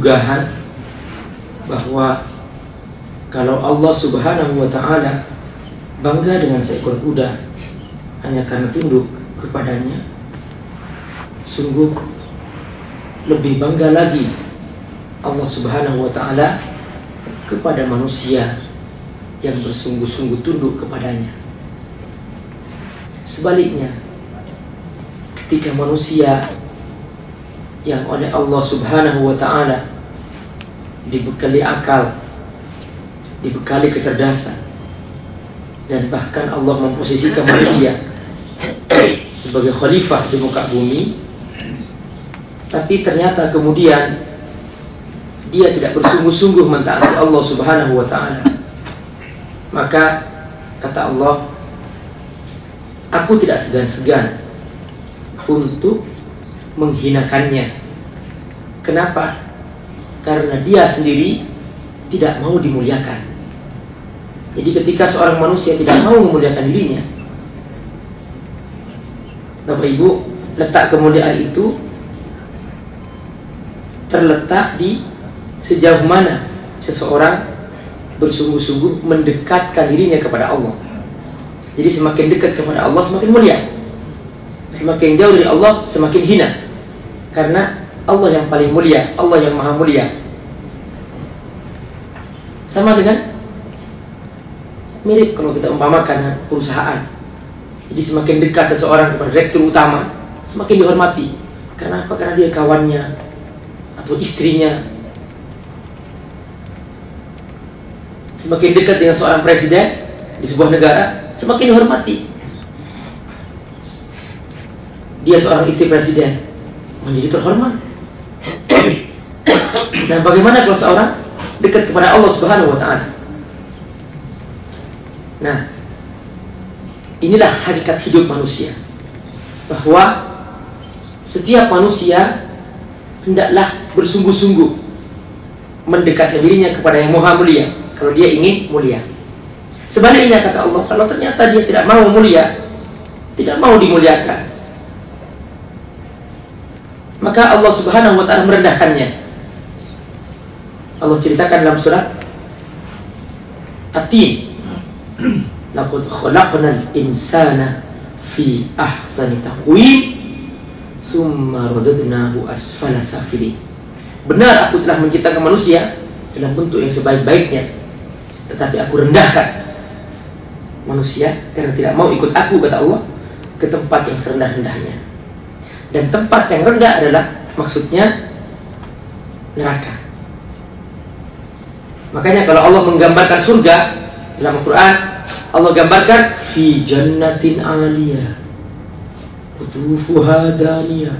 Gugahan bahwa kalau Allah Subhanahu wa taala bangga dengan seekor kuda hanya karena tunduk kepadanya, sungguh lebih bangga lagi Allah Subhanahu wa taala kepada manusia yang bersungguh-sungguh tunduk kepadanya. Sebaliknya, ketika manusia yang oleh Allah Subhanahu wa taala dibekali akal, dibekali kecerdasan dan bahkan Allah memposisikan manusia sebagai khalifah di muka bumi tapi ternyata kemudian dia tidak bersungguh-sungguh mentaati Allah Subhanahu wa taala maka kata Allah aku tidak segan-segan untuk menghinakannya. Kenapa? Karena dia sendiri tidak mau dimuliakan. Jadi ketika seorang manusia tidak mau memuliakan dirinya, Bapak Ibu, letak kemuliaan itu terletak di sejauh mana seseorang bersungguh-sungguh mendekatkan dirinya kepada Allah. Jadi semakin dekat kepada Allah semakin mulia. Semakin jauh dari Allah semakin hina. Karena Allah yang paling mulia, Allah yang maha mulia. Sama dengan mirip kalau kita umpamakan perusahaan. Jadi semakin dekat seseorang kepada direktur utama, semakin dihormati. Karena apa? Karena dia kawannya atau istrinya. Semakin dekat dengan seorang presiden di sebuah negara, semakin dihormati. Dia seorang istri presiden, menjadi terhormat. Nah, bagaimana kalau seorang dekat kepada Allah Subhanahu wa taala? Nah, inilah hakikat hidup manusia. Bahwa setiap manusia hendaklah bersungguh-sungguh mendekatkan dirinya kepada yang Maha Mulia kalau dia ingin mulia. Sebaliknya kata Allah, kalau ternyata dia tidak mau mulia, tidak mau dimuliakan, maka Allah Subhanahu wa taala merendahkannya. Allah ceritakan dalam surat At-Tin. Laqad khalaqnal insana fi ahsani taqwim summa radadnahu asfala safilin. Benar aku telah menciptakan manusia dalam bentuk yang sebaik-baiknya tetapi aku rendahkan manusia karena tidak mau ikut aku kata Allah ke tempat yang serendah-rendahnya. Dan tempat yang rendah adalah maksudnya neraka. Makanya kalau Allah menggambarkan surga dalam Al-Quran, Allah gambarkan fi jannatin aliyah. Kutufuha daniyah.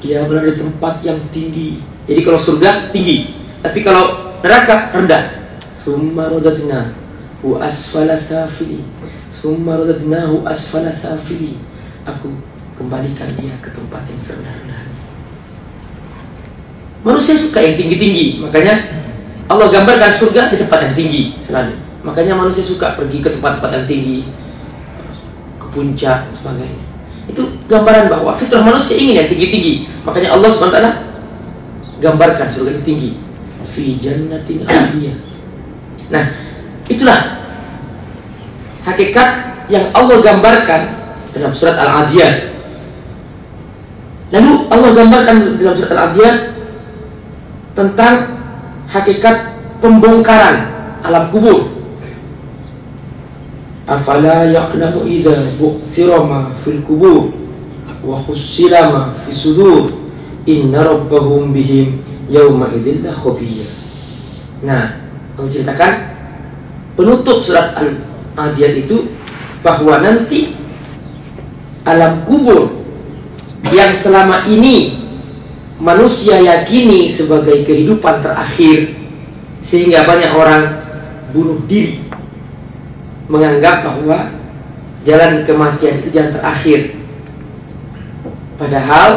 Dia berada di tempat yang tinggi. Jadi kalau surga tinggi, tapi kalau neraka rendah. Summa radadna hu asfala safili. Summa radadnahu asfala safili. Aku kembalikan dia ke tempat yang serendah-rendahnya. Manusia suka yang tinggi-tinggi, makanya Allah gambarkan surga di tempat yang tinggi selalu. Makanya manusia suka pergi ke tempat-tempat yang tinggi, ke puncak sebagainya. Itu gambaran bahwa fitrah manusia ingin yang tinggi-tinggi. Makanya Allah SWT gambarkan surga itu tinggi. Fi jannatin aliyah. Nah, itulah hakikat yang Allah gambarkan dalam surat Al-Adiyah. Lalu Allah gambarkan dalam surat Al-Adiyah tentang hakikat pembongkaran alam kubur. Afala ya'lamu idza bu'thira ma fil kubur wa khussira ma fi sudur inna rabbahum bihim yawma idzin khabir. Nah, Allah ceritakan penutup surat Al-Adiyat itu bahwa nanti alam kubur yang selama ini manusia yakini sebagai kehidupan terakhir sehingga banyak orang bunuh diri menganggap bahwa jalan kematian itu jalan terakhir. Padahal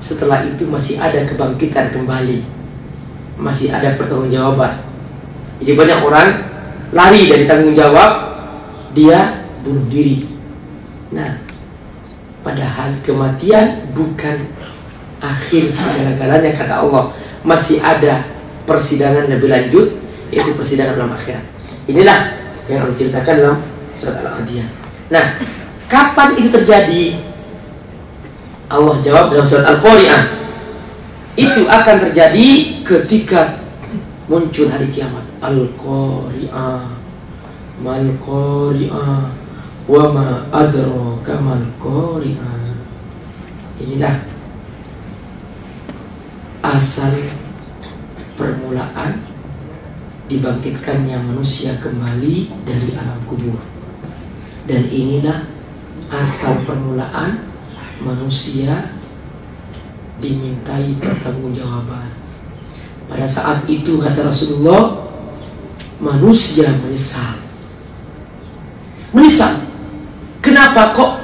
setelah itu masih ada kebangkitan kembali masih ada pertanggungjawaban. Jadi banyak orang lari dari tanggung jawab dia bunuh diri. Nah Padahal kematian bukan akhir segala-galanya kata Allah. Masih ada persidangan lebih lanjut yaitu persidangan dalam akhirat. Inilah yang Allah ceritakan dalam surat Al-Adiyah. Nah, kapan itu terjadi? Allah jawab dalam surat Al-Qari'ah. Itu akan terjadi ketika muncul hari kiamat. Al-Qari'ah. Mal Qari'ah. Wa ma adraka mal. Inilah asal permulaan dibangkitkannya manusia kembali dari alam kubur. Dan inilah asal permulaan manusia dimintai pertanggungjawaban. Pada saat itu kata Rasulullah, manusia menyesal. Menyesal. Kenapa kok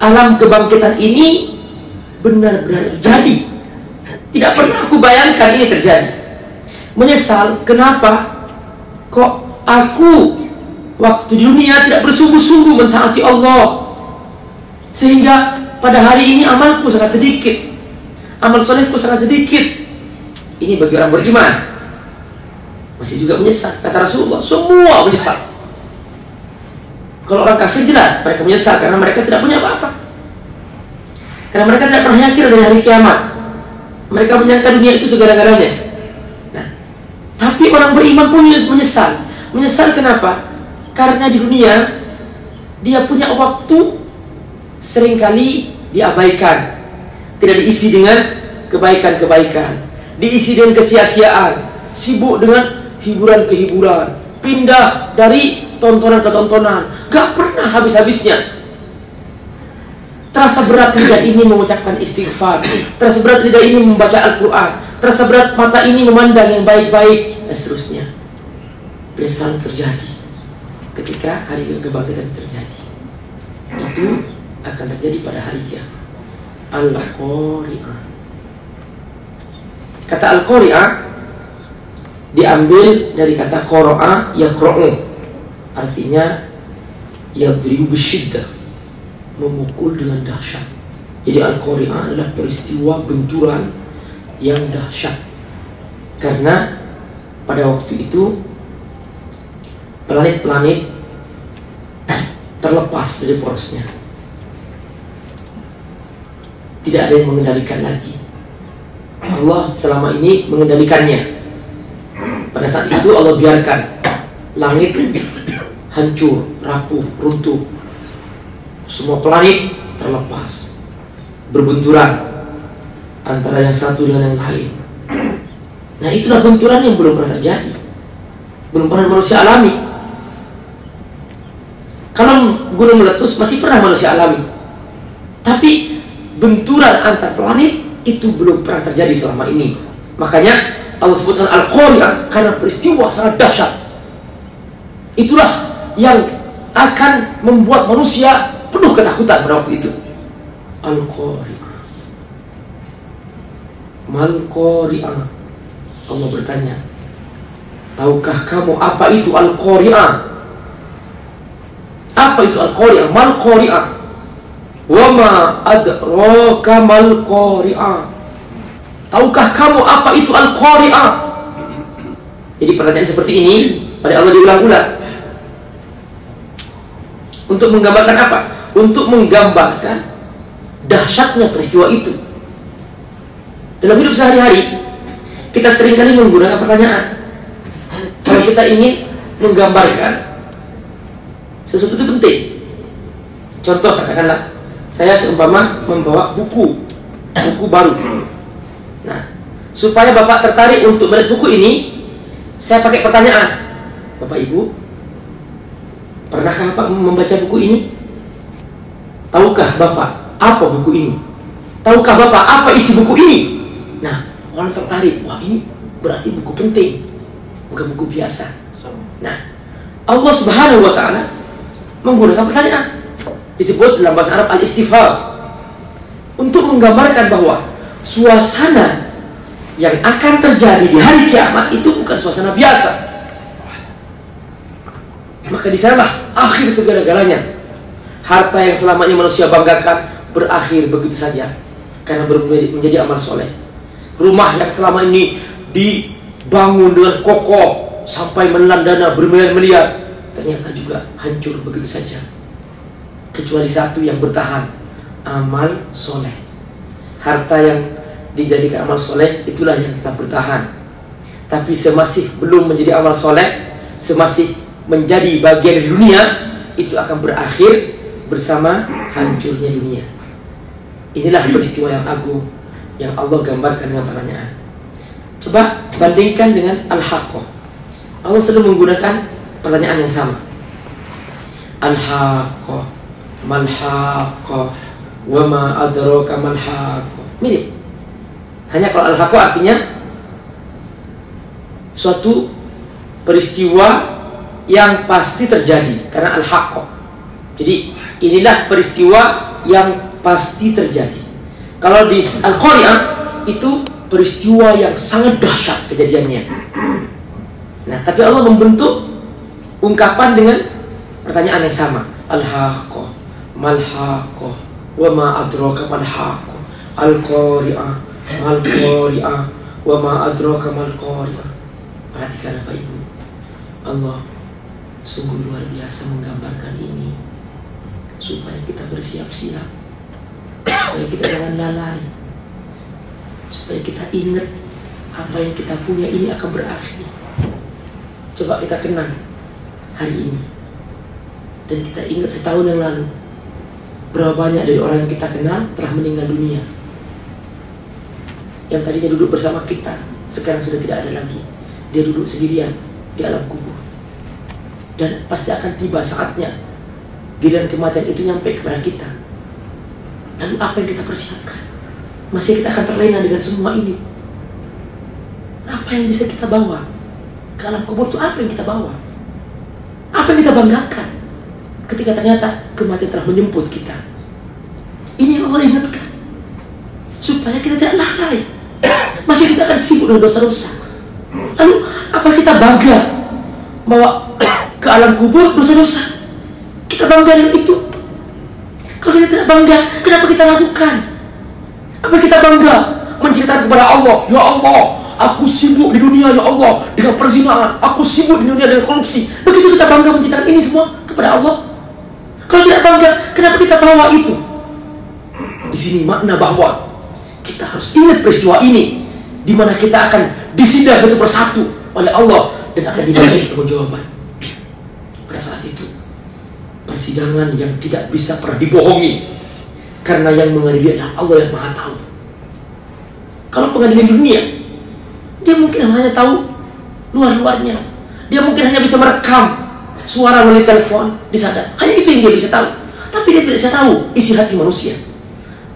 alam kebangkitan ini benar-benar terjadi? Tidak pernah aku bayangkan ini terjadi. Menyesal kenapa kok aku waktu di dunia tidak bersungguh-sungguh mentaati Allah? Sehingga pada hari ini amalku sangat sedikit. Amal solehku sangat sedikit. Ini bagi orang beriman. Masih juga menyesal kata Rasulullah. Semua menyesal kalau orang kafir jelas mereka menyesal karena mereka tidak punya apa-apa karena mereka tidak pernah yakin dari hari kiamat mereka menyangka dunia itu segala-galanya tapi orang beriman pun menyesal. Menyesal kenapa? Karena di dunia dia punya waktu sering kali diabaikan. Tidak diisi dengan kebaikan-kebaikan. Diisi dengan kesia-siaan. Sibuk dengan hiburan-kehiburan. Pindah dari tontonan ke tontonan. Gak pernah habis-habisnya. Terasa berat lidah ini mengucapkan istighfar. Terasa berat lidah ini membaca Al-Quran. Terasa berat mata ini memandang yang baik-baik dan seterusnya. Penyesalan terjadi ketika hari kebangkitan terjadi. Itu akan terjadi pada hari kiamat. Al-Qari'ah. Kata Al-Qari'ah diambil dari kata qara'a yaqra'u. Artinya yadribu bisyiddah. Memukul dengan dahsyat. Jadi Al-Qari'ah adalah peristiwa benturan yang dahsyat. Karena pada waktu itu planet-planet terlepas dari porosnya. Tidak ada yang mengendalikan lagi. Allah selama ini mengendalikannya. Pada saat itu Allah biarkan langit hancur, rapuh, runtuh. Semua planet terlepas, berbenturan antara yang satu dengan yang lain. Nah itulah benturan yang belum pernah terjadi. Belum pernah manusia alami. Kalau gunung meletus masih pernah manusia alami. Tapi benturan antar planet itu belum pernah terjadi selama ini. Makanya Allah sebutkan Al-Qari'ah Karena peristiwa sangat dahsyat Itulah yang akan membuat manusia penuh ketakutan pada waktu itu Al-Qari'ah Mal-Qari'ah Allah bertanya, Tahukah kamu apa itu Al-Qari'ah? Apa itu Al-Qari'ah? Mal Qari'ah? Wa ma adraka mal Qari'ah? Tahukah kamu apa itu Al-Qari'ah? Jadi pertanyaan seperti ini pada Allah diulang-ulang. Untuk menggambarkan apa? Untuk menggambarkan dahsyatnya peristiwa itu. Dalam hidup sehari-hari, kita sering kali menggunakan pertanyaan. Kalau kita ingin menggambarkan sesuatu itu penting. Contoh katakanlah, saya seumpama membawa buku, buku baru. Nah, supaya Bapak tertarik untuk melihat buku ini, saya pakai pertanyaan. Bapak Ibu, pernahkah Bapak membaca buku ini? Tahukah Bapak apa buku ini? Tahukah Bapak apa isi buku ini? Nah, orang tertarik wah ini berarti buku penting bukan buku biasa nah Allah subhanahu wa ta'ala menggunakan pertanyaan disebut dalam bahasa Arab al-istifham untuk menggambarkan bahwa suasana yang akan terjadi di hari kiamat itu bukan suasana biasa maka di sanalah akhir segala-galanya harta yang selama ini manusia banggakan berakhir begitu saja karena menjadi amal soleh. Rumah yang selama ini dibangun dengan kokoh sampai menelan dana bermiliar-miliar ternyata juga hancur begitu saja. Kecuali satu yang bertahan, amal soleh. Harta yang dijadikan amal soleh itulah yang tetap bertahan. Tapi semasih belum menjadi amal soleh, semasih menjadi bagian dari dunia, itu akan berakhir bersama hancurnya dunia. Inilah peristiwa yang agung yang Allah gambarkan dengan pertanyaan. Coba bandingkan dengan Al-Haqqah. Allah selalu menggunakan pertanyaan yang sama. Al-Haqqah, mal haqqah, wa ma adraka mal haqqah. Mirip. Hanya kalau Al-Haqqah artinya suatu peristiwa yang pasti terjadi karena Al-Haqqah. Jadi inilah peristiwa yang pasti terjadi. Kalau di Al-Qari'ah itu peristiwa yang sangat dahsyat kejadiannya. Nah, tapi Allah membentuk ungkapan dengan pertanyaan yang sama. Al-Haqqah, Mal-Haqqah, wa ma adraka mal-Haqqah, Al-Qari'ah, Mal-Qari'ah, wa ma adraka mal-Qari'ah. Perhatikan apa Ibu. Allah sungguh luar biasa menggambarkan ini supaya kita bersiap-siap supaya kita jangan lalai supaya kita ingat apa yang kita punya ini akan berakhir coba kita kenang hari ini dan kita ingat setahun yang lalu berapa banyak dari orang yang kita kenal telah meninggal dunia yang tadinya duduk bersama kita sekarang sudah tidak ada lagi dia duduk sendirian di alam kubur dan pasti akan tiba saatnya giliran kematian itu nyampe kepada kita Lalu apa yang kita persiapkan? Masih kita akan terlena dengan semua ini. Apa yang bisa kita bawa? Ke alam kubur itu apa yang kita bawa? Apa yang kita banggakan? Ketika ternyata kematian telah menjemput kita. Ini yang Allah ingatkan. Supaya kita tidak lalai. Masih kita akan sibuk dengan dosa-dosa. Lalu apa kita bangga bawa ke alam kubur dosa-dosa? Kita bangga dengan itu. Kalau kita tidak bangga, kenapa kita lakukan? Apa kita bangga menceritakan kepada Allah, Ya Allah, aku sibuk di dunia ya Allah dengan perzinahan, aku sibuk di dunia dengan korupsi. Begitu kita bangga menceritakan ini semua kepada Allah. Kalau tidak bangga, kenapa kita bawa itu? Di sini makna bahwa kita harus ingat peristiwa ini di mana kita akan disidang satu persatu oleh Allah dan akan diminta pertanggungjawaban. Pada saat itu persidangan yang tidak bisa pernah dibohongi karena yang mengadili adalah Allah yang maha tahu. Kalau pengadilan dunia dia mungkin hanya tahu luar-luarnya. Dia mungkin hanya bisa merekam suara melalui telepon di sana hanya itu yang dia bisa tahu. Tapi dia tidak bisa tahu isi hati manusia.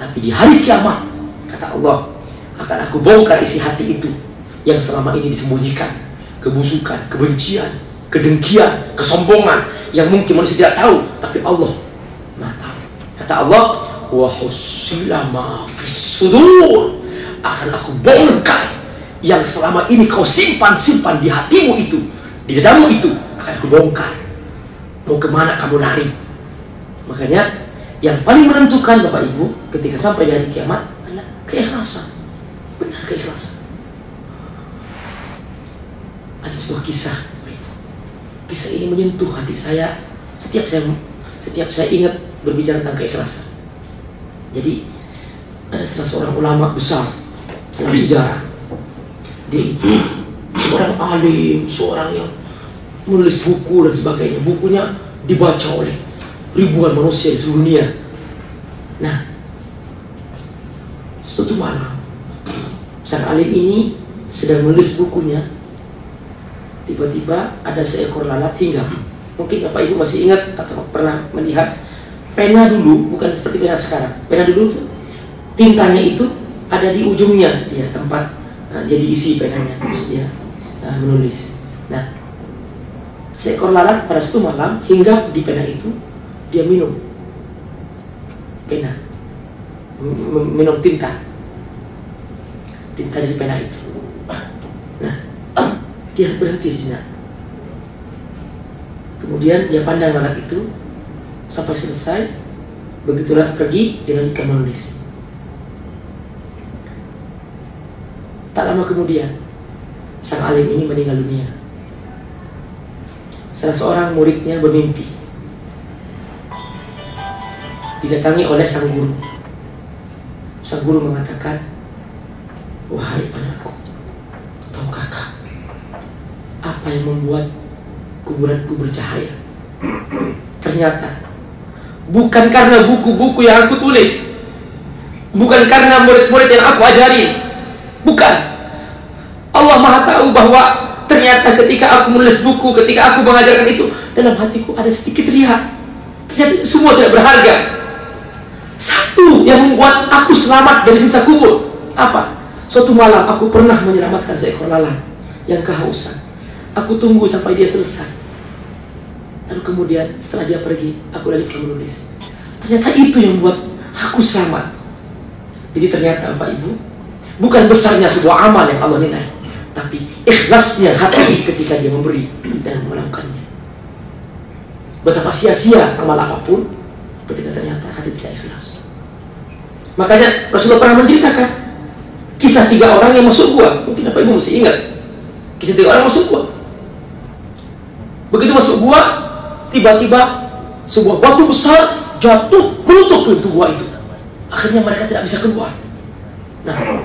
Tapi di hari kiamat kata Allah akan aku bongkar isi hati itu yang selama ini disembunyikan kebusukan, kebencian, kedengkian, kesombongan yang mungkin manusia tidak tahu, tapi Allah Maha. Kata Allah, wa husila sudur akan aku bongkar yang selama ini kau simpan-simpan di hatimu itu, di dadamu itu akan aku bongkar. Mau ke mana kamu lari? Makanya yang paling menentukan Bapak Ibu ketika sampai di hari kiamat adalah keikhlasan. Keikhlasan. Ada sebuah kisah kisah ini menyentuh hati saya setiap saya setiap saya ingat berbicara tentang keikhlasan. Jadi ada salah seorang ulama besar dalam sejarah. Dia itu seorang alim, seorang yang menulis buku dan sebagainya. Bukunya dibaca oleh ribuan manusia di seluruh dunia. Nah, satu malam, sang alim ini sedang menulis bukunya tiba-tiba ada seekor lalat hinggap. Mungkin Bapak Ibu masih ingat atau pernah melihat pena dulu bukan seperti pena sekarang. Pena dulu tuh tintanya itu ada di ujungnya dia tempat nah, jadi isi penanya terus dia nah, menulis. Nah, seekor lalat pada satu malam hinggap di pena itu dia minum pena minum tinta tinta dari pena itu dia berhenti. Kemudian dia pandang lalat itu, sampai selesai. Begitu Rat pergi, dilanjutkan menulis. Tak lama kemudian, sang alim ini meninggal dunia. Salah seorang muridnya bermimpi didatangi oleh sang guru. Sang guru mengatakan, "Wahai anakku, tahukah kau apa yang membuat kuburanku bercahaya?" Ternyata bukan karena buku-buku yang aku tulis, bukan karena murid-murid yang aku ajari, bukan. Allah Maha tahu bahwa ternyata ketika aku menulis buku, ketika aku mengajarkan itu, dalam hatiku ada sedikit riak. Ternyata itu semua tidak berharga. Satu yang membuat aku selamat dari sisa kubur. Apa? Suatu malam aku pernah menyelamatkan seekor lalat yang kehausan. Aku tunggu sampai dia selesai. Lalu kemudian setelah dia pergi, aku lanjutkan menulis. Ternyata itu yang membuat aku selamat. Jadi ternyata Bapak Ibu, bukan besarnya sebuah amal yang Allah nilai, tapi ikhlasnya hati ketika dia memberi dan melakukannya. Betapa sia-sia amal apa pun ketika ternyata hati tidak ikhlas. Makanya Rasulullah pernah menceritakan kisah tiga orang yang masuk gua. Mungkin apa ibu masih ingat? Kisah tiga orang masuk gua. Begitu masuk gua, tiba-tiba sebuah batu besar jatuh menutup pintu gua itu. Akhirnya mereka tidak bisa keluar. Nah,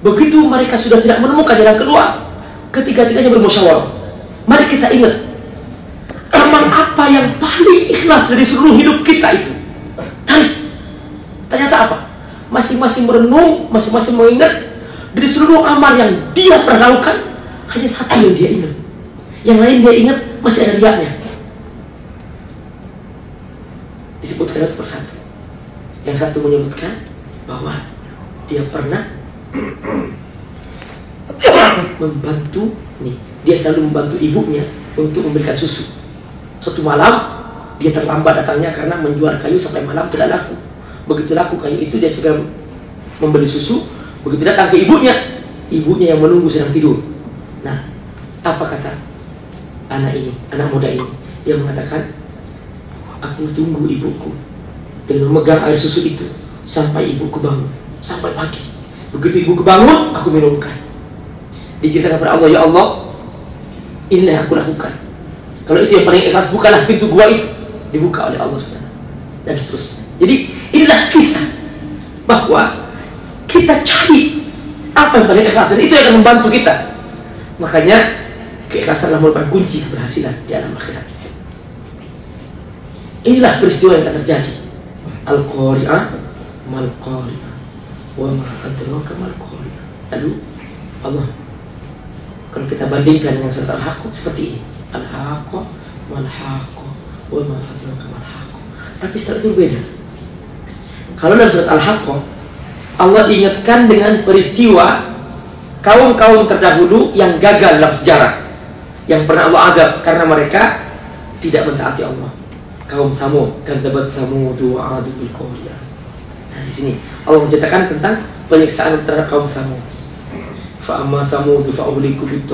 begitu mereka sudah tidak menemukan jalan keluar, ketiga-tiganya bermusyawarah. Mari kita ingat amal apa yang paling ikhlas dari seluruh hidup kita itu? Cari. Ternyata apa? Masing-masing merenung, masing-masing mengingat dari seluruh amal yang dia pernah lakukan hanya satu yang dia ingat. Yang lain dia ingat masih ada riaknya. Disebutkan satu persatu. Yang satu menyebutkan bahwa dia pernah membantu nih dia selalu membantu ibunya untuk memberikan susu Suatu malam dia terlambat datangnya karena menjual kayu sampai malam tidak laku. Begitu laku kayu itu dia segera membeli susu. Begitu datang ke ibunya, ibunya yang menunggu sedang tidur. Nah, apa kata anak ini, anak muda ini? Dia mengatakan, aku tunggu ibuku dengan memegang air susu itu sampai ibuku bangun, sampai pagi. Begitu ibuku bangun, aku minumkan. Diceritakan kepada Allah, ya Allah, inilah yang aku lakukan kalau itu yang paling ikhlas, bukalah pintu gua itu. Dibuka oleh Allah SWT. Dan seterusnya. Jadi inilah kisah bahwa kita cari apa yang paling ikhlas. Dan itu yang akan membantu kita. Makanya keikhlasan adalah merupakan kunci keberhasilan di alam akhirat. Inilah peristiwa yang akan terjadi. Al-Qari'ah mal-Qari'ah wa ma adraka mal-Qari'ah. Lalu Allah kalau kita bandingkan dengan surat Al-Haqqah seperti ini al-haqqah wal haqqah wa ma mal haqqah. Tapi setelah itu beda. Kalau dalam surat Al-Haqqah Allah ingatkan dengan peristiwa kaum-kaum terdahulu yang gagal dalam sejarah yang pernah Allah adab karena mereka tidak mentaati Allah. Kaum Samud, kadzabat Samud wa adu bil Nah, di sini Allah menceritakan tentang penyiksaan terhadap kaum Samud. Fa amma Samud fa uliku bit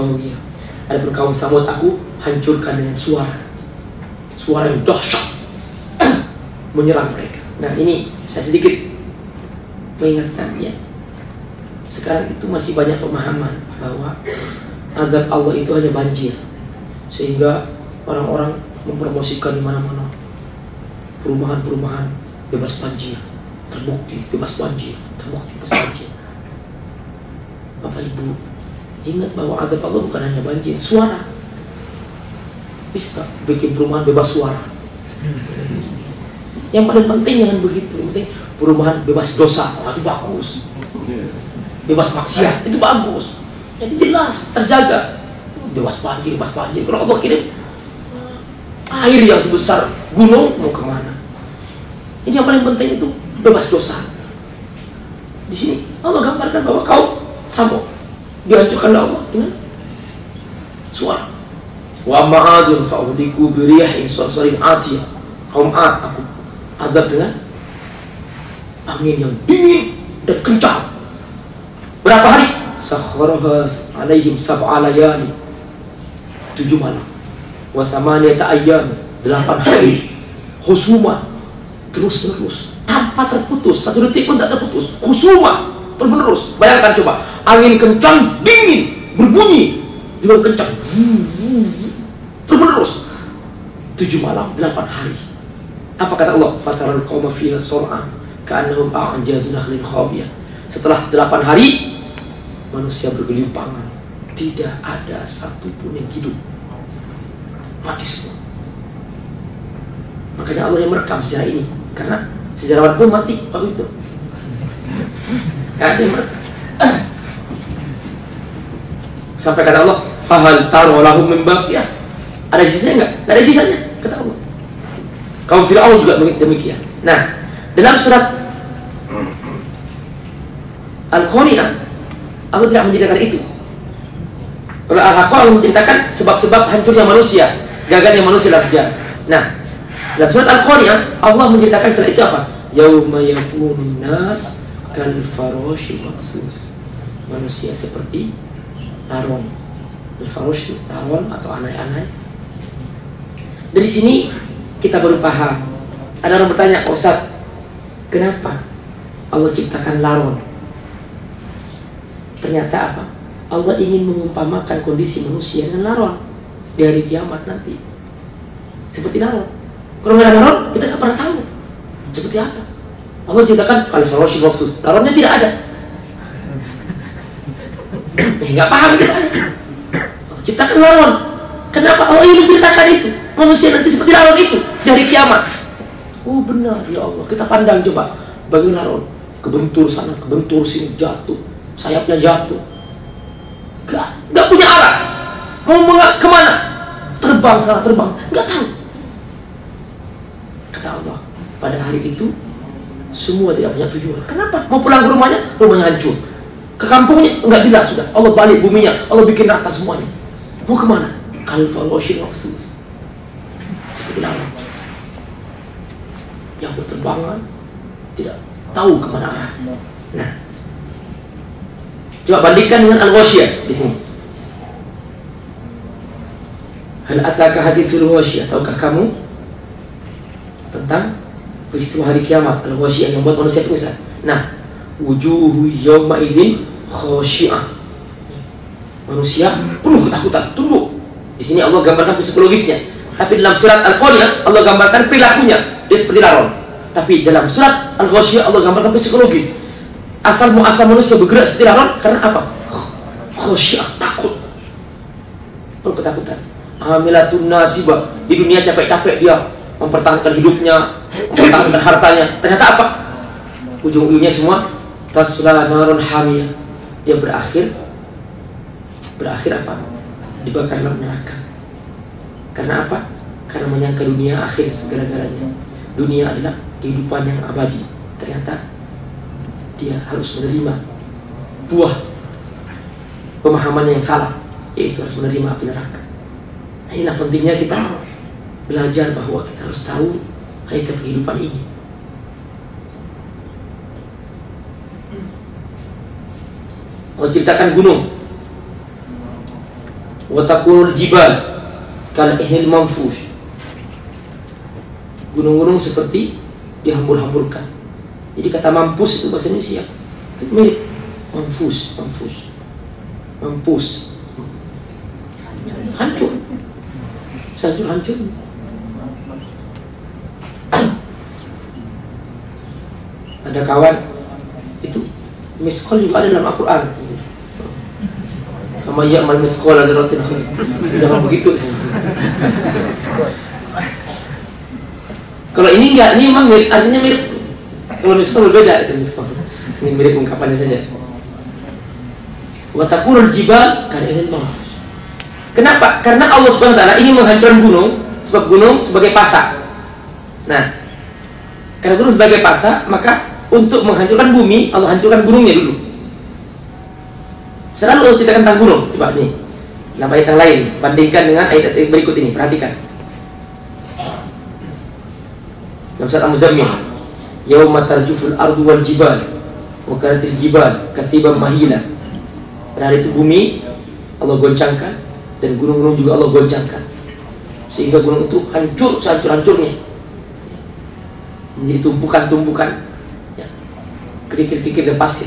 Adapun kaum Samud aku hancurkan dengan suara. Suara yang dahsyat. Menyerang mereka nah ini saya sedikit mengingatkan ya. Sekarang itu masih banyak pemahaman bahwa azab Allah itu hanya banjir sehingga orang-orang mempromosikan di mana-mana perumahan-perumahan bebas banjir terbukti bebas banjir terbukti bebas banjir. Bapak Ibu ingat bahwa azab Allah bukan hanya banjir suara. Bisa bikin perumahan bebas suara yang paling penting jangan begitu yang penting perumahan bebas dosa oh, itu bagus. Bebas maksiat itu bagus. Jadi jelas terjaga. Bebas banjir bebas banjir. Kalau Allah kirim air yang sebesar gunung mau ke mana? Ini yang paling penting itu bebas dosa. Di sini Allah gambarkan bahwa kau sama dihancurkan Allah. Dengan suara. Wa ma'adun fa'udiku biriyahin sorsorin atiyah. Kaum Ad aku adab dengan angin yang dingin dan kencang. Berapa hari? Sakharaha alaihim sab'a layali. Tujuh malam. Wa thamaniyata ayyam. Delapan hari. husuma terus menerus. Tanpa terputus. Satu detik pun tak terputus. Husuma terus menerus. Bayangkan coba. Angin kencang dingin. Berbunyi. Juga kencang. Terus menerus. Tujuh malam. Delapan hari apa kata Allah? Fataral qawma fiha sur'a ka'annahum a'jazu nakhlin khawiyah setelah delapan hari manusia bergelimpangan. Tidak ada satupun yang hidup. Mati semua. Makanya Allah yang merekam sejarah ini. Karena sejarawan pun mati waktu itu. Ada yang merekam. Sampai kata Allah fahal taru lahum min baqiyah. Ada sisanya enggak? Enggak ada sisanya kaum Fir'aun juga demikian. Nah dalam surat Al-Qari'ah Allah tidak menceritakan itu. Kalau Al-Haqqah menceritakan sebab-sebab hancurnya manusia gagalnya manusia dalam sejarah nah dalam surat Al-Qari'ah Allah menceritakan setelah itu apa? Yauma yakunun nas kal farashi manusia seperti laron Al-Farush laron atau anai-anai dari sini kita baru paham ada orang bertanya Ustaz kenapa Allah ciptakan laron? Ternyata apa? Allah ingin mengumpamakan kondisi manusia dengan laron di hari kiamat nanti. Seperti laron. Kalau nggak ada laron kita nggak pernah tahu. Seperti apa? Allah ciptakan kalau faroshi laronnya tidak ada. Eh, nggak paham kita. Allah ciptakan laron. Kenapa? Allah ingin menceritakan itu manusia nanti seperti laron itu dari kiamat. Oh benar. Ya Allah kita pandang coba. Bagi laron kebentur sana kebentur sini jatuh. Sayapnya jatuh. Gak, gak punya arah. Mau mengak ke mana? Terbang salah terbang. Nggak tahu. Kata Allah pada hari itu semua tidak punya tujuan. Kenapa? Mau pulang ke rumahnya rumahnya hancur. Ke kampungnya nggak jelas sudah. Allah balik buminya. Allah bikin rata semuanya. Mau ke mana? Kalfal washin seperti lalat berterbangan tidak tahu ke mana arah. Nah, coba bandingkan dengan al-ghasyiyah di sini. Hal ataka haditsul ghasyiyah? Tahukah kamu tentang peristiwa hari kiamat al-ghasyiyah yang membuat manusia pingsan? Nah, wujuhu yawma idzin khasyi'ah. Manusia penuh ketakutan, tunduk. Di sini Allah gambarkan psikologisnya. Tapi dalam surat Al-Qari'ah Allah gambarkan perilakunya dia seperti laron. Tapi dalam surat Al-Ghasyiyah Allah gambarkan psikologis. Asal muasal manusia bergerak seperti laron karena apa? Khasyah, takut. Penuh ketakutan. Amilatun nasibah. Di dunia capek-capek dia mempertahankan hidupnya, mempertahankan hartanya. Ternyata apa? Ujung-ujungnya semua tasla narun hamiyah. Dia berakhir berakhir apa? Dibakar dalam neraka. Karena apa? Karena menyangka dunia akhir segala-galanya. Dunia adalah kehidupan yang abadi. Ternyata dia harus menerima buah pemahaman yang salah, yaitu harus menerima api neraka. Nah, inilah pentingnya kita belajar bahwa kita harus tahu hakikat kehidupan ini. Allah ceritakan gunung. Watakunul jibal kal ihnil manfush gunung-gunung seperti dihambur-hamburkan jadi kata mampus itu bahasa Indonesia. Itu mirip. Manfus manfus mampus. Hancur. Hancur hancur ada kawan itu miskol juga ada dalam Al-Quran. Sama ya mal miskol ada rotin jangan begitu kalau ini enggak, ini memang mirip, artinya mirip. Kalau miskol berbeda itu miskol. Ini mirip ungkapannya saja. Watakurul jibal karena ini Kenapa? Karena Allah Subhanahu wa taala ingin menghancurkan gunung sebab gunung sebagai pasak. Nah, karena gunung sebagai pasak, maka untuk menghancurkan bumi, Allah hancurkan gunungnya dulu. Selalu Allah ceritakan tentang gunung. Coba nih. Dalam ayat yang lain, bandingkan dengan ayat berikut ini. Perhatikan. Dalam surat Al-Muzammil, "Yauma tarjuful ardu wal jibal wa kanatil jibal katiban mahila." Pada hari itu bumi Allah goncangkan dan gunung-gunung juga Allah goncangkan. Sehingga gunung itu hancur sehancur-hancurnya. menjadi tumpukan-tumpukan ya, kerikil-kerikil dan pasir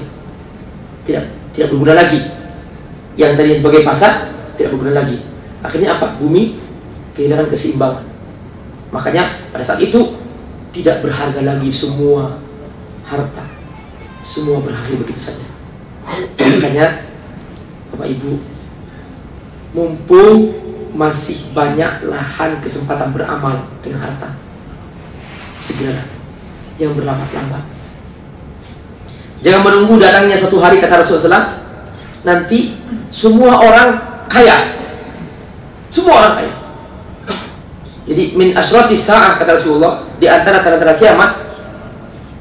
tidak tidak berguna lagi yang tadi sebagai pasar tidak berguna lagi akhirnya apa bumi kehilangan keseimbangan makanya pada saat itu tidak berharga lagi semua harta semua berakhir begitu saja makanya Bapak Ibu mumpung masih banyak lahan kesempatan beramal dengan harta segera jangan berlambat-lambat. Jangan menunggu datangnya satu hari kata Rasulullah nanti semua orang kaya. Semua orang kaya jadi min asrati sa'ah kata Rasulullah di antara tanda-tanda kiamat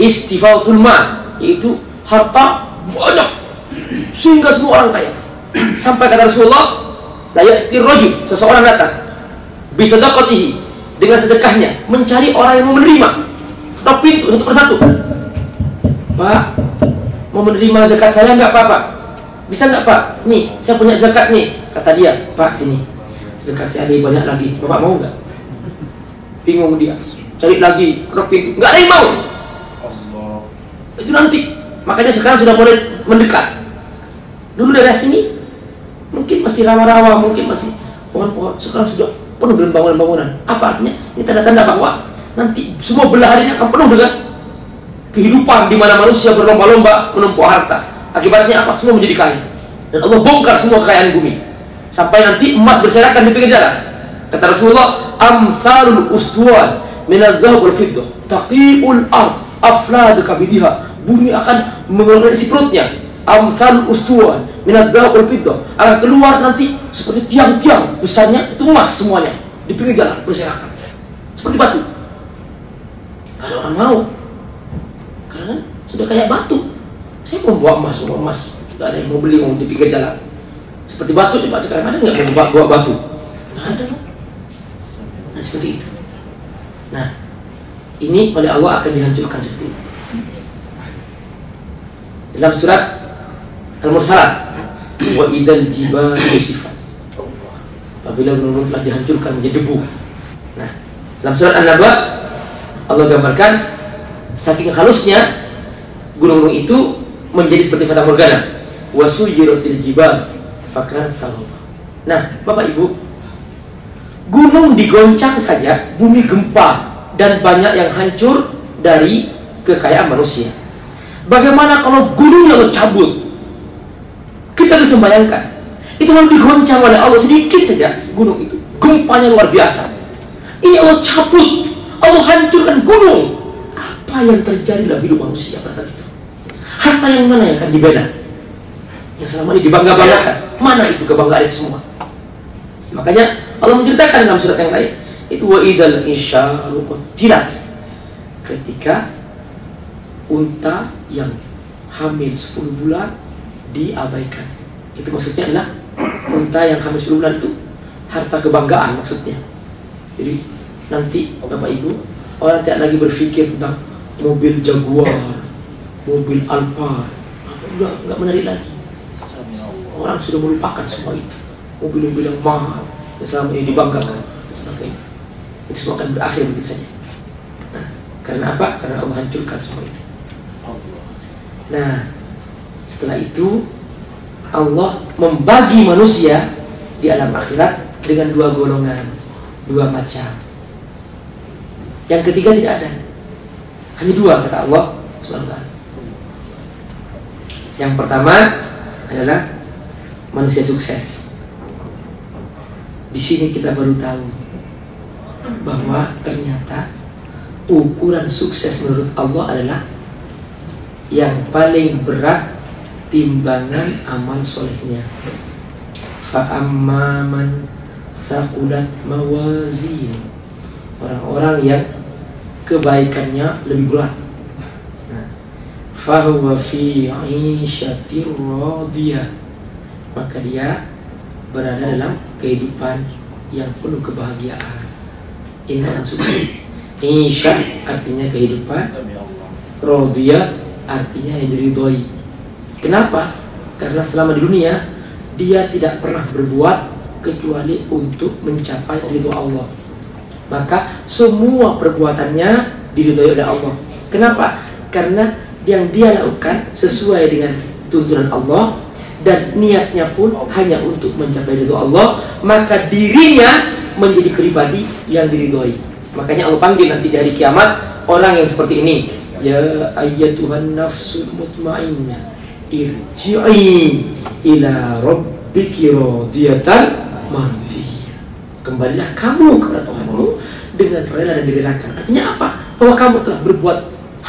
istifautul ma yaitu harta banyak. Sehingga semua orang kaya. Sampai kata Rasulullah layak tirroju seseorang datang bisa dakotihi dengan sedekahnya mencari orang yang mau menerima. Ketok pintu satu persatu. Pak mau menerima zakat saya nggak apa-apa bisa nggak Pak? Nih saya punya zakat nih. Kata dia Pak sini. Zakat saya ada banyak lagi. Bapak mau nggak bingung dia. Cari lagi pintu. Nggak ada yang mau. Itu nanti. Makanya sekarang sudah mulai mendekat. Dulu dari sini mungkin masih rawa-rawa mungkin masih pohon-pohon. Sekarang sudah penuh dengan bangunan-bangunan. Apa artinya? Ini tanda-tanda bahwa nanti semua belahan ini akan penuh dengan kehidupan di mana manusia berlomba-lomba menumpuk harta. Akibatnya apa? Semua menjadi kaya dan Allah bongkar semua kekayaan bumi. Sampai nanti emas berserakan di pinggir jalan kata Rasulullah amsalul ustuan minal dhahab wal fiddah taqiul ard aflad kabidiha bumi akan mengeluarkan isi perutnya. Amsal ustuan minat dahab wal akan keluar nanti seperti tiang-tiang besarnya itu emas semuanya di pinggir jalan berserakan. Seperti batu. Kalau orang mau karena sudah kayak batu. Saya mau bawa emas mau emas. Tidak ada yang mau beli mau di pinggir jalan. Seperti batu coba sekarang ada nggak mau bawa batu? Nggak ada nah seperti itu. Nah ini oleh Allah akan dihancurkan seperti itu. Dalam surat Al-Mursalat wa idal jibal sifat apabila gunung telah dihancurkan menjadi debu. Nah dalam surat An-Naba Allah gambarkan saking halusnya gunung-gunung itu menjadi seperti fata morgana. Wasuyiratil jibal fakran salub nah Bapak Ibu gunung digoncang saja bumi gempa dan banyak yang hancur dari kekayaan manusia bagaimana kalau gunungnya lo cabut kita bisa bayangkan. Itu lalu digoncang oleh Allah sedikit saja gunung itu. Gempanya luar biasa. Ini Allah cabut. Allah hancurkan gunung. Apa yang terjadi dalam hidup manusia pada saat itu? Harta yang mana yang akan dibela? Yang selama ini dibangga-banggakan. Mana itu kebanggaan semua? Makanya Allah menceritakan dalam surat yang lain. Itu wa idal insyaru tilat. Ketika unta yang hamil 10 bulan diabaikan. Itu maksudnya adalah unta yang hamil 10 bulan itu harta kebanggaan maksudnya. Jadi nanti Bapak Ibu orang tidak lagi berpikir tentang mobil Jaguar, mobil Alphard, udah nggak menarik lagi. Orang sudah melupakan semua itu. Mobil-mobil yang mahal selama ini dibanggakan dan sebagainya. Itu semua akan berakhir begitu saja. Nah, karena apa? Karena Allah hancurkan semua itu. Nah, setelah itu Allah membagi manusia di alam akhirat dengan dua golongan, dua macam. Yang ketiga tidak ada. Hanya dua kata Allah SWT. Yang pertama adalah manusia sukses. Di sini kita baru tahu bahwa ternyata ukuran sukses menurut Allah adalah yang paling berat timbangan amal solehnya. Fa'amman sakulat mawazin. Orang-orang yang kebaikannya lebih berat. Nah, fahuwa fi radiyah. Maka dia berada dalam kehidupan yang penuh kebahagiaan ini yang sukses Insya artinya kehidupan Rodiyah artinya yang diridhoi Kenapa? Karena selama di dunia dia tidak pernah berbuat kecuali untuk mencapai ridho Allah. Maka semua perbuatannya diridhoi oleh Allah. Kenapa? Karena yang dia lakukan sesuai dengan tuntunan Allah dan niatnya pun hanya untuk mencapai ridho Allah, maka dirinya menjadi pribadi yang diridhoi. Makanya Allah panggil nanti di hari kiamat orang yang seperti ini. Ya ayyatuhan nafsul mutmainnah irji'i ila rabbiki radiyatan mardiyah. Kembalilah kamu kepada Tuhanmu dengan rela dan direlakan. Artinya apa? Bahwa kamu telah berbuat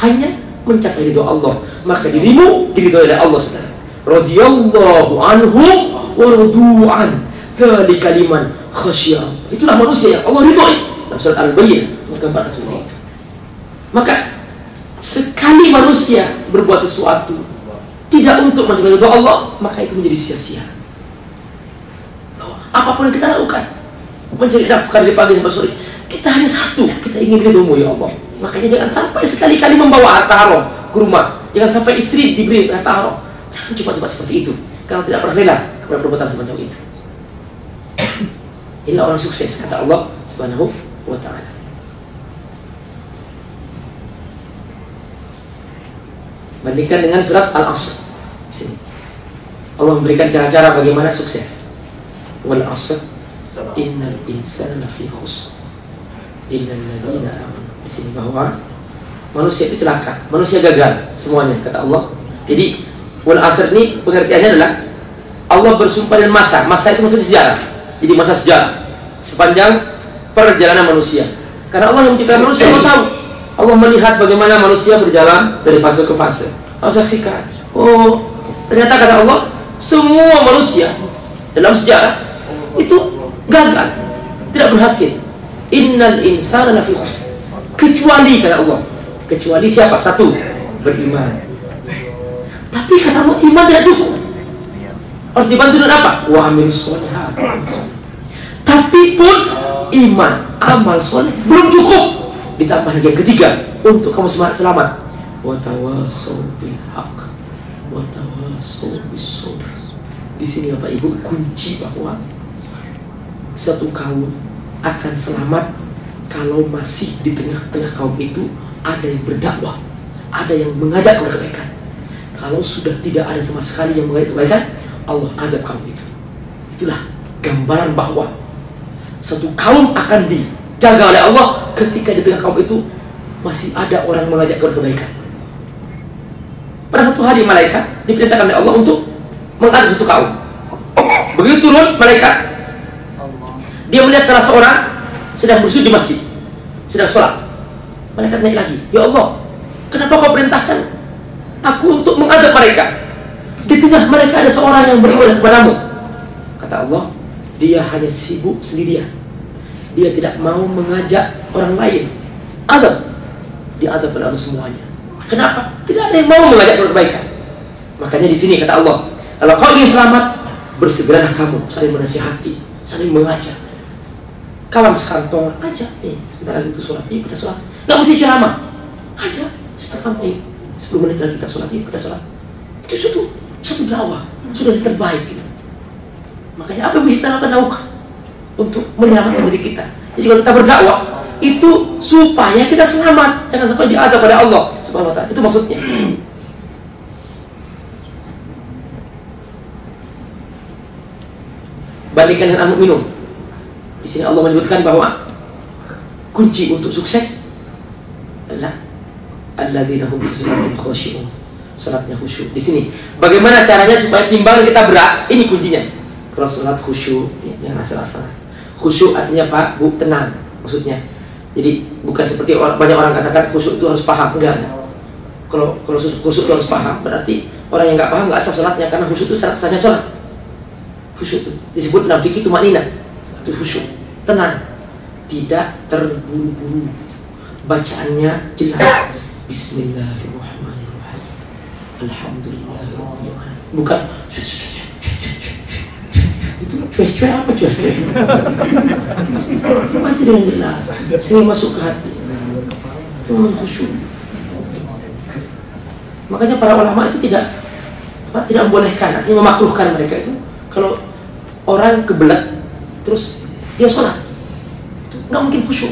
hanya mencapai ridho Allah, maka dirimu diridhoi oleh Allah Subhanahu radhiyallahu anhu wa radu'an. Dzalika liman itulah manusia yang Allah ridhoi. Dalam surat al-bayyinah menggambarkan seperti itu. Maka sekali manusia berbuat sesuatu tidak untuk mencapai ridho Allah maka itu menjadi sia-sia. Apa pun yang kita lakukan mencari nafkah dari pagi sampai sore kita hanya satu kita ingin ridhomu ya Allah. Makanya jangan sampai sekali-kali membawa harta haram ke rumah. Jangan sampai istri diberi harta haram Jangan coba-coba seperti itu. Kalau tidak pernah rela kepada perbuatan semacam itu. Inilah orang sukses kata Allah Subhanahu wa taala. Bandingkan dengan surat Al-Asr. Sini. Allah memberikan cara-cara bagaimana sukses. Wal asr innal insana lafi khusr. Innal ladzina amanu. Di sini bahwa manusia itu celaka, manusia gagal semuanya kata Allah. Jadi Wal asr ini pengertiannya adalah Allah bersumpah dengan masa. Masa itu maksudnya sejarah. Jadi masa sejarah sepanjang perjalanan manusia. Karena Allah yang menciptakan manusia, Allah tahu. Allah melihat bagaimana manusia berjalan dari fase ke fase. Allah saksikan. Oh, ternyata kata Allah, semua manusia dalam sejarah itu gagal, tidak berhasil. Innal insana lafi khusr. Kecuali kata Allah, kecuali siapa? Satu, beriman. Tapi kata Allah iman tidak cukup. Harus dibantu dengan apa? Wa amin Tapi pun iman, amal soleh belum cukup. Ditambah lagi yang ketiga untuk kamu semangat selamat. Wa tawasau bil haq. Wa tawasau bis Di sini Bapak Ibu kunci bahwa satu kaum akan selamat kalau masih di tengah-tengah kaum itu ada yang berdakwah, ada yang mengajak kepada kebaikan kalau sudah tidak ada sama sekali yang mengajak kebaikan, Allah adab kamu itu. Itulah gambaran bahwa satu kaum akan dijaga oleh Allah ketika di tengah kaum itu masih ada orang mengajak kepada kebaikan. Pada satu hari malaikat diperintahkan oleh Allah untuk mengadab satu kaum. Begitu turun malaikat, dia melihat salah seorang sedang bersujud di masjid, sedang sholat. Malaikat naik lagi, ya Allah, kenapa kau perintahkan aku untuk mengadab mereka. Di tengah mereka ada seorang yang beribadah kepadamu. Kata Allah, dia hanya sibuk sendirian. Dia tidak mau mengajak orang lain. Adab. Dia adab pada Allah semuanya. Kenapa? Tidak ada yang mau mengajak kebaikan. Makanya di sini kata Allah, kalau kau ingin selamat, bersegeralah kamu saling menasihati, saling mengajak. Kawan sekantor, aja, nih, sebentar lagi kita sholat, yuk kita sholat. Gak mesti ceramah, aja, setengah yuk 10 menit lagi kita sholat, yuk kita sholat. Itu suatu, satu dakwah, sudah yang terbaik gitu. Makanya apa yang kita lakukan lakukan untuk menyelamatkan diri kita. Jadi kalau kita berdakwah itu supaya kita selamat, jangan sampai diada pada Allah Subhanahu wa taala. Itu maksudnya. Bandingkan dengan minum. Di sini Allah menyebutkan bahwa kunci untuk sukses alladzina hum fi salatihim khushu'un. Salatnya khusyuk. Di sini bagaimana caranya supaya timbangan kita berat? Ini kuncinya. Kalau salat khusyuk, ya, jangan asal-asal. Khusyuk artinya Pak, Bu, tenang maksudnya. Jadi bukan seperti orang, banyak orang katakan khusyuk itu harus paham, enggak. Kalau kalau khusyuk itu harus paham, berarti orang yang nggak paham nggak sah sholatnya karena khusyuk itu syarat sahnya sholat. Khusyuk itu disebut dalam fikih itu maknina. Itu khusyuk, tenang, tidak terburu-buru. Bacaannya jelas, Bismillahirrahmanirrahim. Alhamdulillah. Bukan itu cuek-cuek apa cuek-cuek? Baca dengan jelas, sehingga masuk ke hati. Itu khusyuk. Makanya para ulama itu tidak apa, tidak membolehkan, artinya memakruhkan mereka itu kalau orang kebelat terus dia sholat itu nggak mungkin khusyuk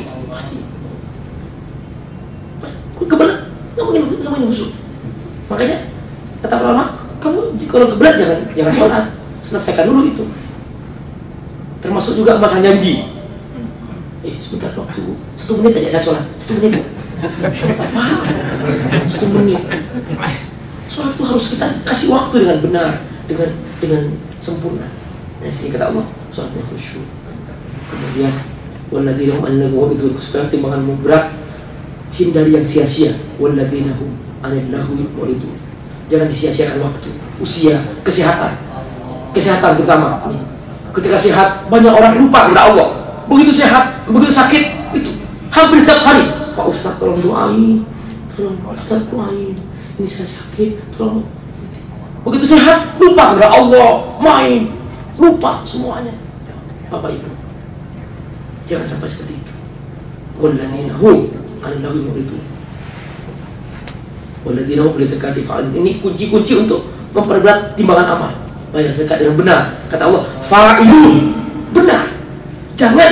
namanya khusyuk. Makanya kata ulama, kamu kalau keberat jangan jangan sholat, selesaikan dulu itu. Termasuk juga masa janji. Eh sebentar tunggu satu menit aja saya sholat, satu menit. Apa? Satu menit. Sholat itu harus kita kasih waktu dengan benar, dengan dengan sempurna. Nah, sini kata Allah, sholatnya khusyuk. Kemudian Walladzina hum an itu timbanganmu berat hindari yang sia-sia. Walladzina hum anil lahwi muridun jangan disia-siakan waktu usia kesehatan. Kesehatan terutama. Ketika sehat banyak orang lupa kepada Allah. Begitu sehat begitu sakit itu hampir setiap hari. Pak Ustaz tolong doain. Tolong Pak Ustaz doain. Ini saya sakit tolong. Begitu sehat lupa kepada Allah. Main. Lupa semuanya. Bapak Ibu. Jangan sampai seperti itu. 'Anil lagwi muridun. Walladzina hum zakati fa'alun. Ini kunci-kunci untuk memperberat timbangan amal. Bayar zakat dengan benar. Kata Allah, fa'ilun. Benar. Jangan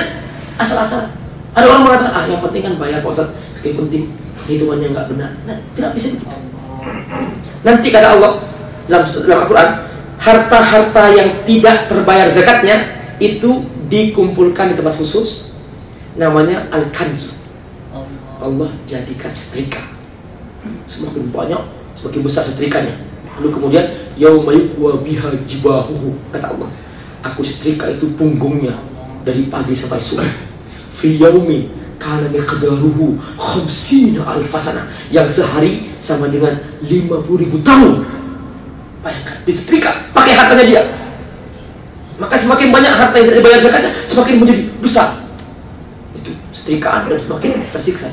asal-asal. Ada orang mengatakan, ah yang penting kan bayar Pak Ustaz. Yang penting hitungannya nggak benar. Nah, tidak bisa begitu. Nanti kata Allah dalam dalam Al-Quran, harta-harta yang tidak terbayar zakatnya itu dikumpulkan di tempat khusus namanya al-kanzu Allah jadikan setrika. Semakin banyak semakin besar setrikanya. Lalu kemudian yauma yuqwa biha jibahuhu kata Allah. Aku setrika itu punggungnya dari pagi sampai sore. Fi yaumi kana miqdaruhu khamsina alfasana yang sehari sama dengan 50 ribu tahun. Bayangkan disetrika pakai hartanya dia. Maka semakin banyak harta yang dibayar zakatnya, semakin menjadi besar. Itu setrikaan dan semakin tersiksa.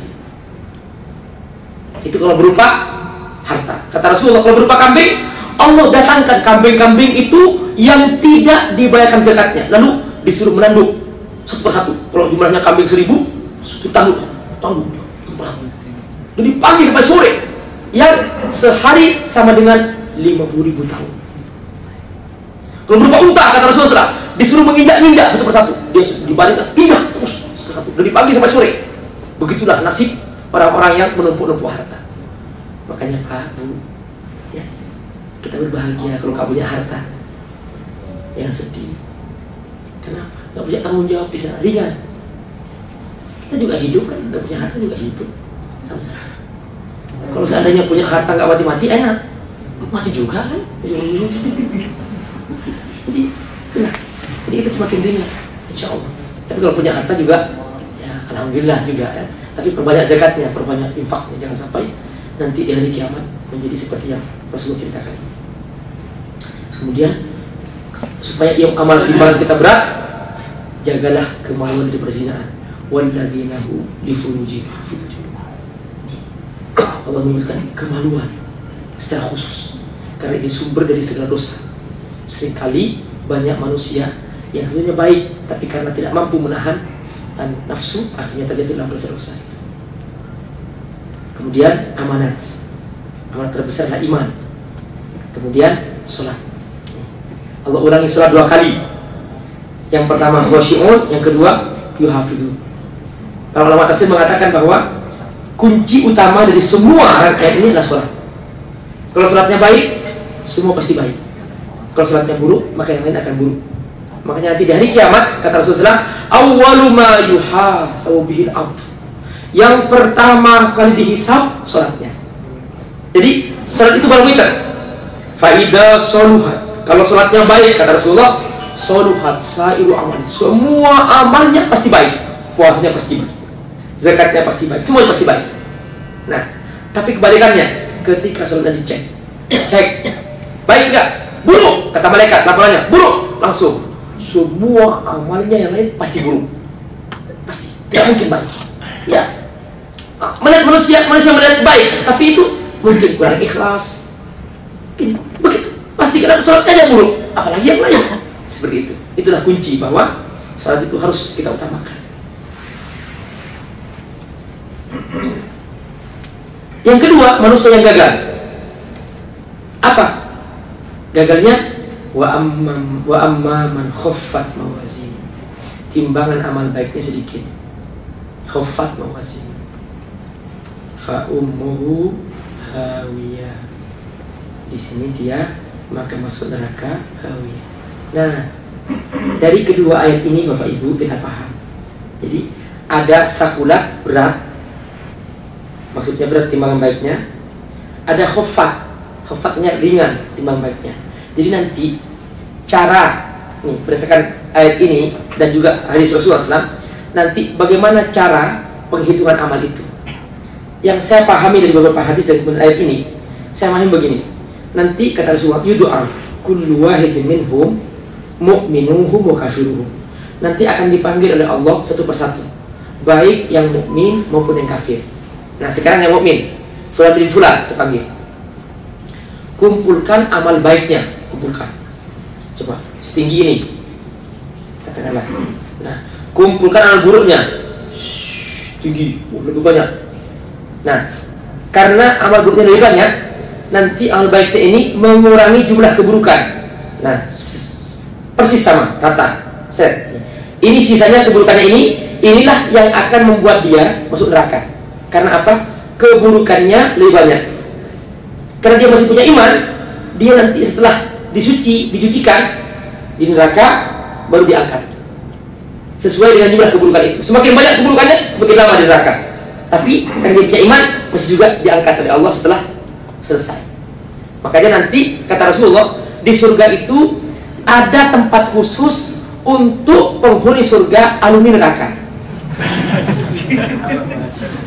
Itu kalau berupa harta. Kata Rasulullah kalau berupa kambing, Allah datangkan kambing-kambing itu yang tidak dibayarkan zakatnya. Lalu disuruh menanduk satu persatu. Kalau jumlahnya kambing seribu, tangguh, tangguh, Jadi pagi sampai sore, yang sehari sama dengan 50 ribu tahun. Kalau berupa unta kata Rasulullah disuruh menginjak-injak satu persatu. Dia dibaringkan injak terus satu persatu dari pagi sampai sore. Begitulah nasib orang-orang yang menumpuk-numpuk harta. Makanya Pak Bu, ya kita berbahagia kalau kamu punya harta. Jangan sedih. Kenapa? Gak punya tanggung jawab di sana ringan. Kita juga hidup kan, gak punya harta juga hidup sama-sama. Kalau seandainya punya harta gak mati-mati enak, mati juga kan? Jadi itulah. Jadi kita semakin ringan, insya Allah. Tapi kalau punya harta juga, ya alhamdulillah juga ya. Tapi perbanyak zakatnya, perbanyak infaknya, jangan sampai nanti di hari kiamat menjadi seperti yang Rasulullah ceritakan. Kemudian supaya yang amal timbangan kita berat, jagalah kemaluan dari perzinahan. Walladzina li furujihim Allah menyebutkan kemaluan secara khusus karena ini sumber dari segala dosa sering kali banyak manusia yang sebenarnya baik tapi karena tidak mampu menahan dan nafsu akhirnya terjatuh dalam dosa-dosa itu. Kemudian amanat. Amanat terbesar adalah iman. Kemudian sholat. Allah ulangi sholat dua kali. Yang pertama khosyi'un, yang kedua yuhafidun. Para ulama tafsir mengatakan bahwa kunci utama dari semua rangkaian ini adalah sholat. Kalau sholatnya baik, semua pasti baik. Kalau salatnya buruk, maka yang lain akan buruk. Makanya nanti di hari kiamat kata Rasulullah, "Awwalu ma yuhasabu bihil abd." Yang pertama kali dihisab salatnya. Jadi salat itu barometer. Faida soluhat. Kalau salatnya baik kata Rasulullah, soluhat sairu amal. Semua amalnya pasti baik. Puasanya pasti baik. Zakatnya pasti baik. Semuanya pasti baik. Nah, tapi kebalikannya, ketika salatnya dicek, cek baik enggak? buruk kata malaikat laporannya buruk langsung semua amalnya yang lain pasti buruk. Pasti. Tidak mungkin baik. Ya. Melihat manusia manusia melihat baik tapi itu mungkin kurang ikhlas. Mungkin begitu. Pasti karena sholatnya aja buruk. Apalagi yang lain. Seperti itu. Itulah kunci bahwa sholat itu harus kita utamakan. Yang kedua manusia yang gagal. Apa? Gagalnya wa amma wa amma man khaffat mawazin. Timbangan amal baiknya sedikit. Khaffat mawazin. Fa ummuhu hawiyah. Di sini dia maka masuk neraka hawiyah. Nah, dari kedua ayat ini Bapak Ibu kita paham. Jadi ada sakulat berat, maksudnya berat timbangan baiknya. Ada khofat, khofatnya ringan timbang baiknya. Jadi nanti cara nih berdasarkan ayat ini dan juga hadis Rasulullah SAW nanti bagaimana cara penghitungan amal itu? Yang saya pahami dari beberapa hadis dan kemudian ayat ini saya pahami begini. Nanti kata Rasulullah yudu'al kullu wahidin minhum mu'minuhum wa nanti akan dipanggil oleh Allah satu persatu baik yang mukmin maupun yang kafir. Nah sekarang yang mukmin fulan bin fulan dipanggil. Kumpulkan amal baiknya kumpulkan coba setinggi ini. Katakanlah. Nah kumpulkan amal buruknya tinggi. Lebih banyak. Nah karena amal buruknya lebih banyak nanti amal baiknya ini mengurangi jumlah keburukan. Nah persis sama rata. Set. Ini sisanya keburukannya ini inilah yang akan membuat dia masuk neraka. Karena apa? Keburukannya lebih banyak. Karena dia masih punya iman dia nanti setelah disuci, dicucikan di neraka baru diangkat. Sesuai dengan jumlah keburukan itu. Semakin banyak keburukannya, semakin lama di neraka. Tapi karena dia punya iman, masih juga diangkat oleh Allah setelah selesai. Makanya nanti kata Rasulullah, di surga itu ada tempat khusus untuk penghuni surga alumni neraka.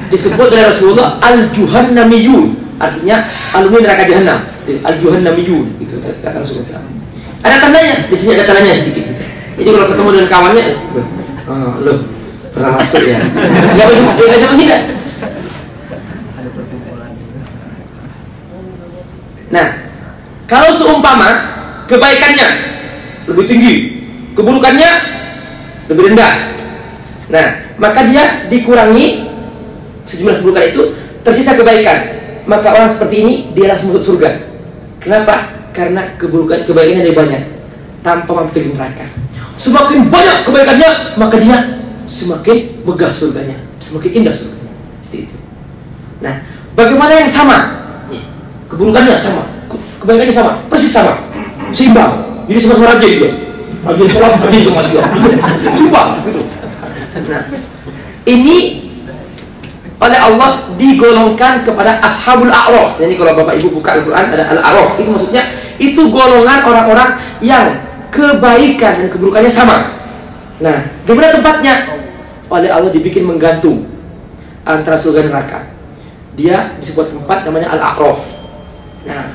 Disebut oleh Rasulullah al-juhannamiyun artinya alumni neraka jahanam al juhannamiyun itu kata Rasulullah SAW ada tandanya. Di sini ada tandanya sedikit. Jadi kalau ketemu dengan kawannya oh, lo pernah masuk ya? Nggak bisa nggak bisa menghindar nah kalau seumpama kebaikannya lebih tinggi keburukannya lebih rendah. Nah maka dia dikurangi sejumlah keburukan itu tersisa kebaikan. Maka orang seperti ini dia langsung masuk surga. Kenapa? Karena keburukan kebaikannya lebih banyak tanpa mampir neraka. Semakin banyak kebaikannya, maka dia semakin megah surganya, semakin indah surganya. Seperti itu. Nah, bagaimana yang sama? Keburukannya sama, kebaikannya sama, persis sama, seimbang. Jadi sama-sama raja juga. Raja sholat, raja itu masih Sumpah, gitu. Nah, ini oleh Allah digolongkan kepada ashabul a'raf. Jadi kalau Bapak Ibu buka Al-Qur'an ada al-a'raf. Itu maksudnya itu golongan orang-orang yang kebaikan dan keburukannya sama. Nah, di mana tempatnya? Oleh Allah dibikin menggantung antara surga dan neraka. Dia di sebuah tempat namanya al-a'raf. Nah,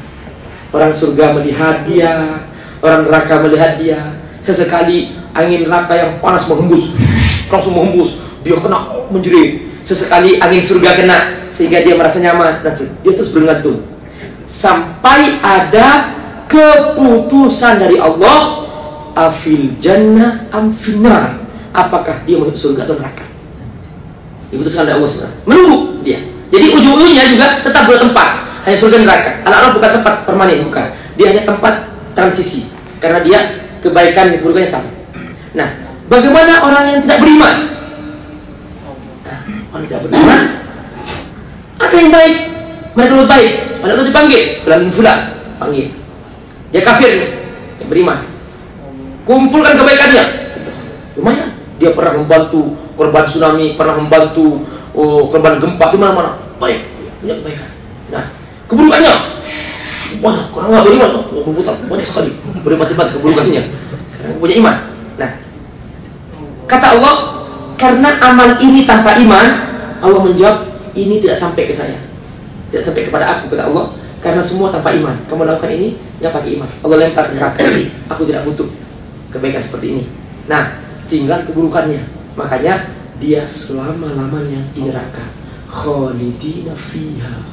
orang surga melihat dia, orang neraka melihat dia. Sesekali angin neraka yang panas menghembus, langsung menghembus, dia kena menjerit sesekali angin surga kena sehingga dia merasa nyaman. Nah, dia terus bergantung. Sampai ada keputusan dari Allah afil jannah am finar apakah dia masuk surga atau neraka? Diputuskan oleh Allah sebenarnya. Menunggu dia. Jadi ujung-ujungnya juga tetap dua tempat. Hanya surga dan neraka. Anak-anak bukan tempat permanen bukan. Dia hanya tempat transisi. Karena dia kebaikan keburukannya sama. Nah bagaimana orang yang tidak beriman orang tidak beriman ada yang baik? Mereka dulu baik. Pada itu dipanggil. Fulan fulan. Panggil. Dia kafir. Nih yang beriman. Kumpulkan kebaikannya. Lumayan. Dia pernah membantu korban tsunami pernah membantu oh, korban gempa di mana-mana. Baik. Punya kebaikan. Nah keburukannya. Banyak. Karena nggak beriman. Oh, berputar. Banyak sekali. Berlipat-lipat keburukannya. Karena punya iman. Nah kata Allah karena amal ini tanpa iman, Allah menjawab, ini tidak sampai ke saya. Tidak sampai kepada aku, kata Allah. Karena semua tanpa iman. Kamu lakukan ini, nggak pakai iman. Allah lempar neraka. Aku tidak butuh kebaikan seperti ini. Nah, tinggal keburukannya. Makanya dia selama-lamanya di neraka. Khalidina fiha.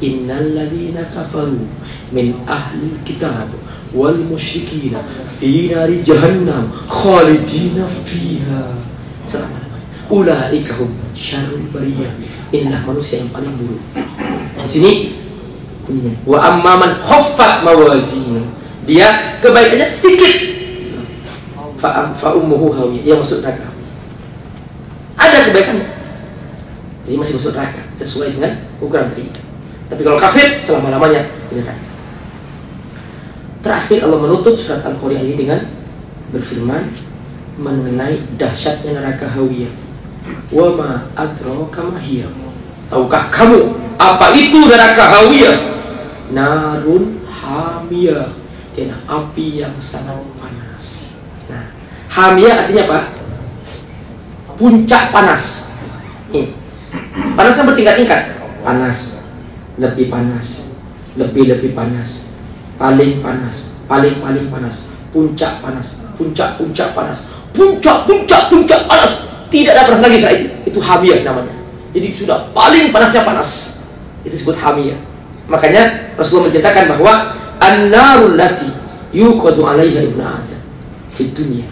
Innal ladina kafaru min ahli kitab wal musyrikina fi nari jahannam khalidina fiha. Selama Ulaika hum syarrul bariyah. Inilah manusia yang paling buruk. Di sini. Wa amman khaffat mawazinu. Dia kebaikannya sedikit. Fa fa ummuhu hawiyah. Yang masuk neraka. Ada kebaikannya. Jadi masih masuk neraka sesuai dengan ukuran tadi. Tapi kalau kafir selama-lamanya neraka. Terakhir Allah menutup surat Al-Qur'an ini dengan berfirman mengenai dahsyatnya neraka Hawiyah. Wa ma adraka ma hiya. Tahukah kamu apa itu neraka Hawiyah? Narun hamiyah. Dan api yang sangat panas. Nah, hamiyah artinya apa? Puncak panas. Ini. Panasnya bertingkat-tingkat. Panas, lebih panas, lebih-lebih panas, paling panas, paling-paling panas, puncak panas, puncak-puncak panas, puncak-puncak-puncak panas. Tidak ada panas lagi setelah itu. Itu hamiyah namanya. Jadi sudah paling panasnya panas. Itu disebut hamiyah. Makanya Rasulullah menceritakan bahwa an-narul lati yuqadu 'alaiha ibnu Adam di dunia.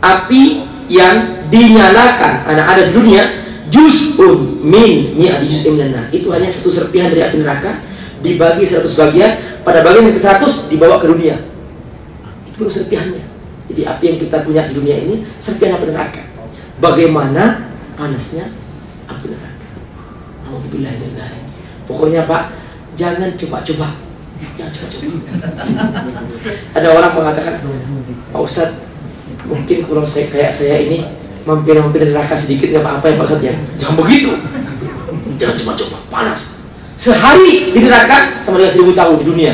Api yang dinyalakan anak ada di dunia juz'un min mi'ati juz'in minan Itu hanya satu serpihan dari api neraka dibagi 100 bagian, pada bagian yang ke-100 dibawa ke dunia. Itu baru serpihannya. Jadi api yang kita punya di dunia ini serpihan api neraka. Bagaimana panasnya api neraka? Pokoknya Pak, jangan coba-coba. Jangan coba-coba. Ada orang mengatakan, Pak Ustadz, mungkin kalau saya kayak saya ini mampir-mampir neraka sedikit nggak apa-apa ya Pak Ustadz ya. Jangan begitu. Jangan coba-coba, panas. Sehari di neraka sama dengan seribu tahun di dunia.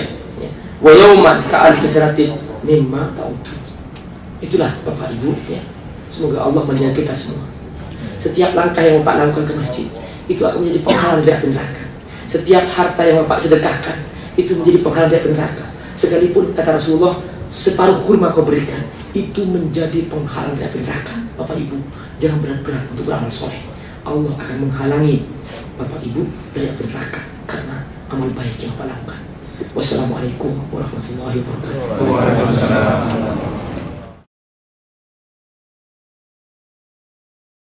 Wa yauman ka'alfi sanatin mimma ta'udun. Itulah Bapak Ibu ya. Semoga Allah menjaga kita semua. Setiap langkah yang Bapak lakukan ke masjid itu akan menjadi penghalang dari api neraka. Setiap harta yang Bapak sedekahkan itu menjadi penghalang dari api neraka. Sekalipun kata Rasulullah separuh kurma kau berikan itu menjadi penghalang dari api neraka. Bapak Ibu, jangan berat-berat untuk beramal soleh. Allah akan menghalangi Bapak Ibu dari api neraka karena amal baik yang Bapak lakukan. Wassalamualaikum warahmatullahi wabarakatuh.